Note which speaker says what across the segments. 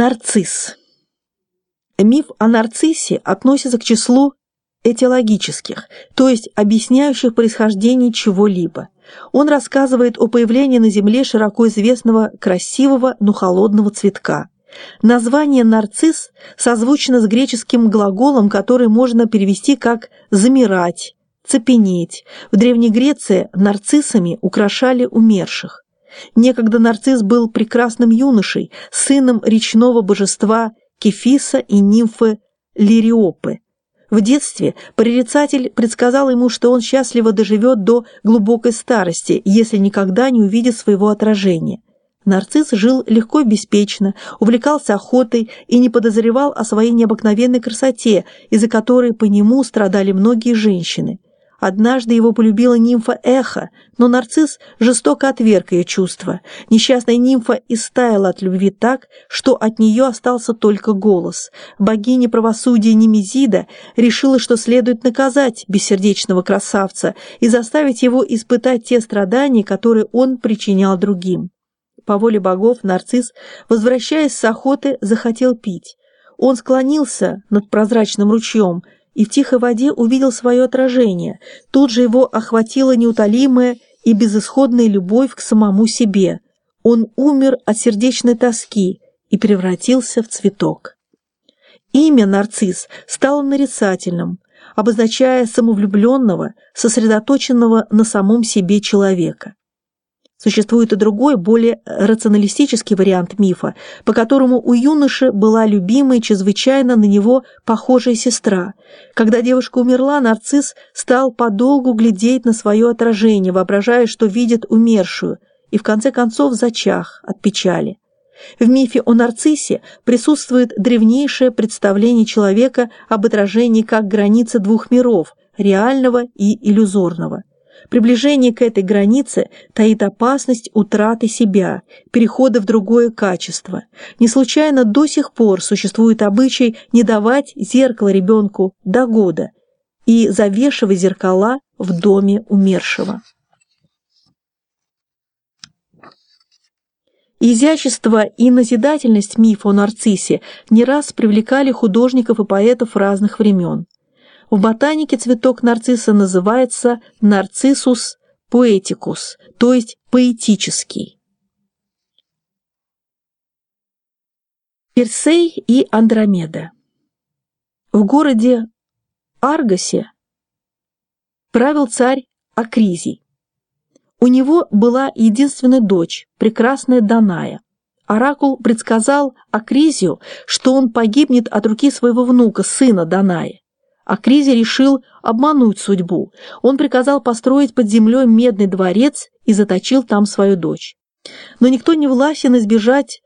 Speaker 1: Нарцисс. Миф о нарциссе относится к числу этиологических, то есть объясняющих происхождение чего-либо. Он рассказывает о появлении на Земле широко известного красивого, но холодного цветка. Название «нарцисс» созвучно с греческим глаголом, который можно перевести как «замирать», «цепенеть». В Древней Греции нарциссами украшали умерших. Некогда нарцисс был прекрасным юношей, сыном речного божества Кефиса и нимфы Лириопы. В детстве прорицатель предсказал ему, что он счастливо доживет до глубокой старости, если никогда не увидит своего отражения. Нарцисс жил легко и беспечно, увлекался охотой и не подозревал о своей необыкновенной красоте, из-за которой по нему страдали многие женщины. Однажды его полюбила нимфа Эхо, но нарцисс жестоко отверг ее чувства. Несчастная нимфа истаяла от любви так, что от нее остался только голос. Богиня правосудия Немезида решила, что следует наказать бессердечного красавца и заставить его испытать те страдания, которые он причинял другим. По воле богов нарцисс, возвращаясь с охоты, захотел пить. Он склонился над прозрачным ручьем – и в тихой воде увидел свое отражение. Тут же его охватила неутолимая и безысходная любовь к самому себе. Он умер от сердечной тоски и превратился в цветок. Имя «нарцисс» стало нарицательным, обозначая самовлюбленного, сосредоточенного на самом себе человека. Существует и другой, более рационалистический вариант мифа, по которому у юноши была любимая, чрезвычайно на него похожая сестра. Когда девушка умерла, нарцисс стал подолгу глядеть на свое отражение, воображая, что видит умершую, и в конце концов зачах от печали. В мифе о нарциссе присутствует древнейшее представление человека об отражении как границы двух миров – реального и иллюзорного. Приближение к этой границе таит опасность утраты себя, перехода в другое качество. Не случайно до сих пор существует обычай не давать зеркало ребенку до года и завешивать зеркала в доме умершего. Изящество и назидательность мифа о нарциссе не раз привлекали художников и поэтов разных времен. В ботанике цветок нарцисса называется нарциссус поэтикус, то есть поэтический. Персей и Андромеда В городе Аргосе правил царь Акризий. У него была единственная дочь, прекрасная Даная. Оракул предсказал Акризию, что он погибнет от руки своего внука, сына Даная. А Кризи решил обмануть судьбу. Он приказал построить под землей медный дворец и заточил там свою дочь. Но никто не властен избежать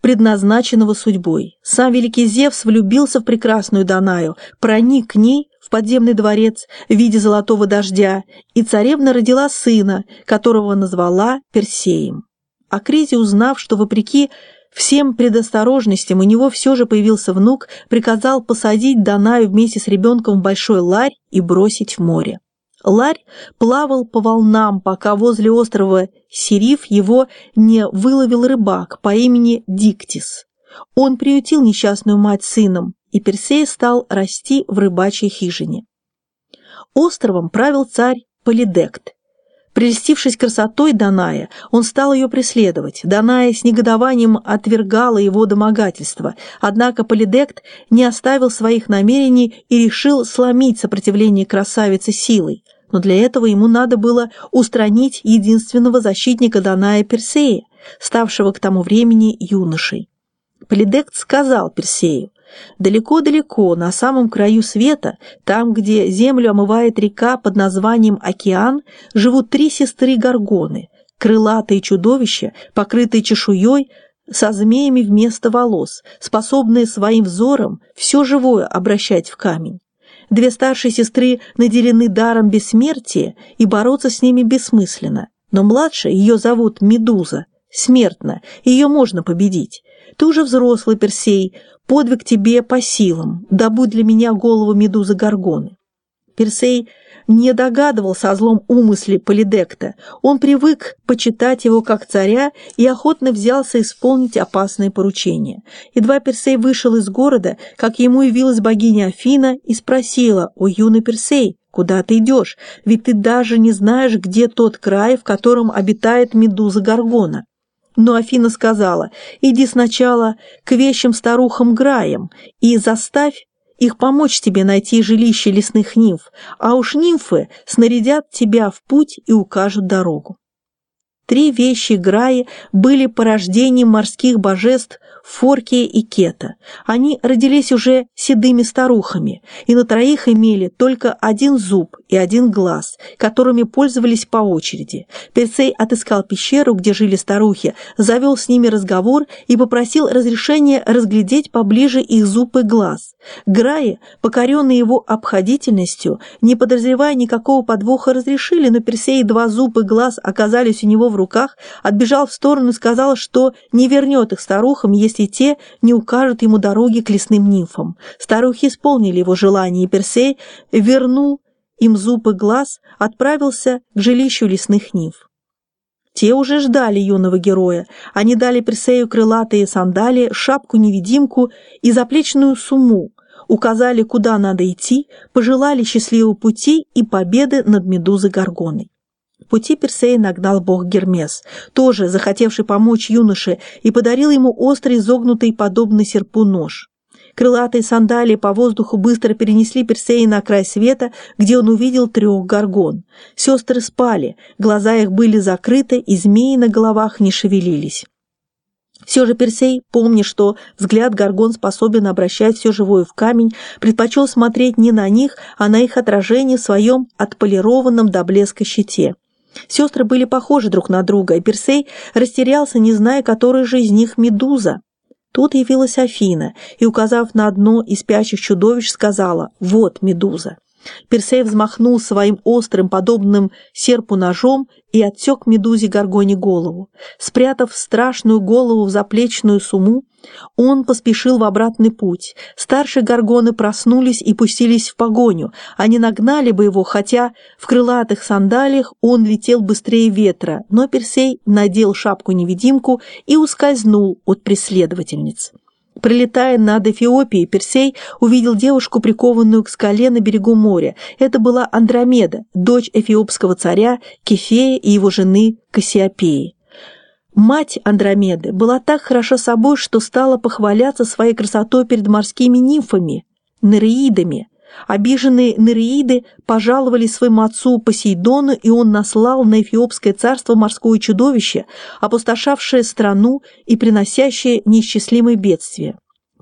Speaker 1: предназначенного судьбой. Сам великий Зевс влюбился в прекрасную Данаю, проник к ней в подземный дворец в виде золотого дождя, и царевна родила сына, которого назвала Персеем. А Кризи, узнав, что вопреки Всем предосторожностям у него все же появился внук, приказал посадить Данаю вместе с ребенком в большой ларь и бросить в море. Ларь плавал по волнам, пока возле острова Сириф его не выловил рыбак по имени Диктис. Он приютил несчастную мать сыном, и Персей стал расти в рыбачьей хижине. Островом правил царь Полидект, Прельстившись красотой Даная, он стал ее преследовать. Даная с негодованием отвергала его домогательство, однако Полидект не оставил своих намерений и решил сломить сопротивление красавицы силой. Но для этого ему надо было устранить единственного защитника Даная Персея, ставшего к тому времени юношей. Полидект сказал Персею, Далеко-далеко, на самом краю света, там, где землю омывает река под названием Океан, живут три сестры Горгоны, крылатые чудовища, покрытые чешуей, со змеями вместо волос, способные своим взором все живое обращать в камень. Две старшие сестры наделены даром бессмертия, и бороться с ними бессмысленно. Но младшая, ее зовут Медуза, смертна, ее можно победить. Ты уже взрослый, Персей, подвиг тебе по силам, добудь для меня голову медузы Горгоны. Персей не догадывался о злом умысле Полидекта. Он привык почитать его как царя и охотно взялся исполнить опасное поручение. Едва Персей вышел из города, как ему явилась богиня Афина и спросила, «О, юный Персей, куда ты идешь? Ведь ты даже не знаешь, где тот край, в котором обитает медуза Гаргона». Но Афина сказала, «Иди сначала к вещим старухам Граем и заставь их помочь тебе найти жилище лесных нимф, а уж нимфы снарядят тебя в путь и укажут дорогу. Три вещи Граи были порождением морских божеств Форкия и Кета. Они родились уже седыми старухами, и на троих имели только один зуб и один глаз, которыми пользовались по очереди. Персей отыскал пещеру, где жили старухи, завел с ними разговор и попросил разрешения разглядеть поближе их зуб и глаз. Граи, покоренные его обходительностью, не подозревая никакого подвоха, разрешили, но Персей два зуб и глаз оказались у него в руках, отбежал в сторону и сказал, что не вернет их старухам, если те не укажут ему дороги к лесным нимфам. Старухи исполнили его желание, и Персей вернул им зуб и глаз, отправился к жилищу лесных нимф. Те уже ждали юного героя. Они дали Персею крылатые сандалии, шапку-невидимку и заплечную сумму, указали, куда надо идти, пожелали счастливого пути и победы над Медузой Горгоной пути Персея нагнал бог Гермес, тоже захотевший помочь юноше, и подарил ему острый, изогнутый, подобный серпу нож. Крылатые сандалии по воздуху быстро перенесли Персея на край света, где он увидел трех горгон. Сестры спали, глаза их были закрыты, и змеи на головах не шевелились. Все же Персей, помня, что взгляд Гаргон способен обращать все живое в камень, предпочел смотреть не на них, а на их отражение в своем отполированном до блеска щите. Сестры были похожи друг на друга, и Персей растерялся, не зная, которая же из них медуза. Тут явилась Афина и, указав на одно из спящих чудовищ, сказала «Вот медуза». Персей взмахнул своим острым, подобным серпу ножом и отсек медузе Горгоне голову. Спрятав страшную голову в заплечную сумму, он поспешил в обратный путь. Старшие горгоны проснулись и пустились в погоню. Они нагнали бы его, хотя в крылатых сандалиях он летел быстрее ветра, но Персей надел шапку-невидимку и ускользнул от преследовательниц. Прилетая над Эфиопией, Персей увидел девушку, прикованную к скале на берегу моря. Это была Андромеда, дочь эфиопского царя Кефея и его жены Кассиопеи. Мать Андромеды была так хороша собой, что стала похваляться своей красотой перед морскими нимфами, нереидами. Обиженные нереиды пожаловали своему отцу Посейдону, и он наслал на Эфиопское царство морское чудовище, опустошавшее страну и приносящее неисчислимые бедствия.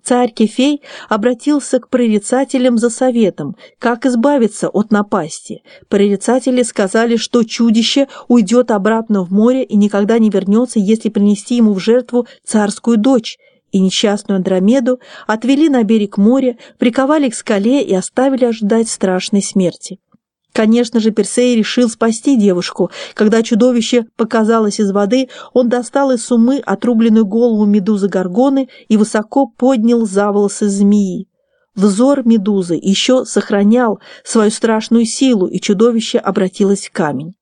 Speaker 1: Царь Кефей обратился к прорицателям за советом, как избавиться от напасти. Прорицатели сказали, что чудище уйдет обратно в море и никогда не вернется, если принести ему в жертву царскую дочь, и несчастную Андромеду отвели на берег моря, приковали к скале и оставили ожидать страшной смерти. Конечно же, Персей решил спасти девушку. Когда чудовище показалось из воды, он достал из сумы отрубленную голову медузы Горгоны и высоко поднял за волосы змеи. Взор медузы еще сохранял свою страшную силу, и чудовище обратилось в камень.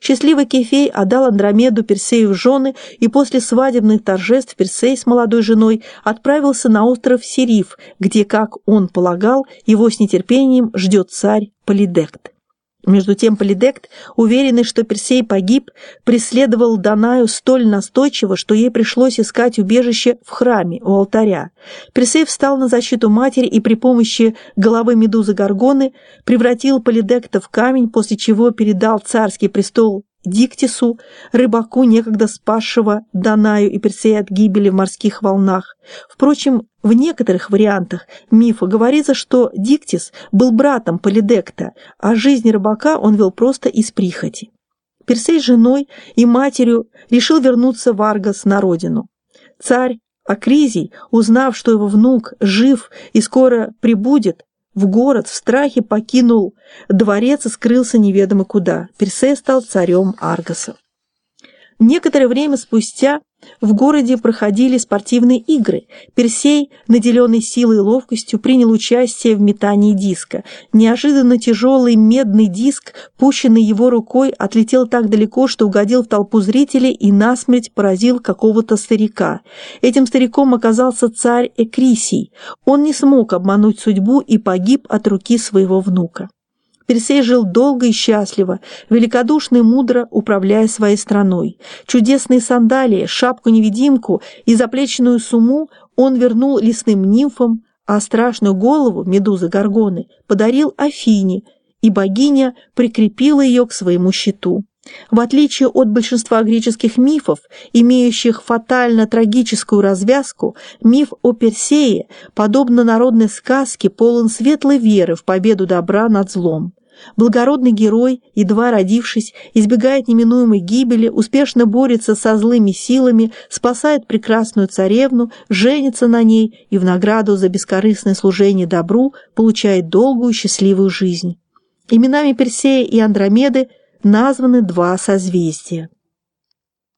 Speaker 1: Счастливый Кефей отдал Андромеду Персею в жены, и после свадебных торжеств Персей с молодой женой отправился на остров Сериф, где, как он полагал, его с нетерпением ждет царь Полидект. Между тем Полидект, уверенный, что Персей погиб, преследовал Данаю столь настойчиво, что ей пришлось искать убежище в храме у алтаря. Персей встал на защиту матери и при помощи головы медузы Гаргоны превратил Полидекта в камень, после чего передал царский престол Диктису, рыбаку, некогда спасшего Данаю и Персея от гибели в морских волнах. Впрочем, в некоторых вариантах мифа говорится, что Диктис был братом Полидекта, а жизнь рыбака он вел просто из прихоти. Персей с женой и матерью решил вернуться в Аргос на родину. Царь Акризий, узнав, что его внук жив и скоро прибудет, в город в страхе покинул дворец и скрылся неведомо куда. Персей стал царем Аргоса. Некоторое время спустя В городе проходили спортивные игры. Персей, наделенный силой и ловкостью, принял участие в метании диска. Неожиданно тяжелый медный диск, пущенный его рукой, отлетел так далеко, что угодил в толпу зрителей и насмерть поразил какого-то старика. Этим стариком оказался царь Экрисий. Он не смог обмануть судьбу и погиб от руки своего внука. Персей жил долго и счастливо, великодушно и мудро управляя своей страной. Чудесные сандалии, шапку-невидимку и заплеченную сумму он вернул лесным нимфам, а страшную голову медузы Горгоны подарил Афине, и богиня прикрепила ее к своему щиту. В отличие от большинства греческих мифов, имеющих фатально-трагическую развязку, миф о Персее, подобно народной сказке, полон светлой веры в победу добра над злом. Благородный герой, едва родившись, избегает неминуемой гибели, успешно борется со злыми силами, спасает прекрасную царевну, женится на ней и в награду за бескорыстное служение добру получает долгую счастливую жизнь. Именами Персея и Андромеды названы два созвездия.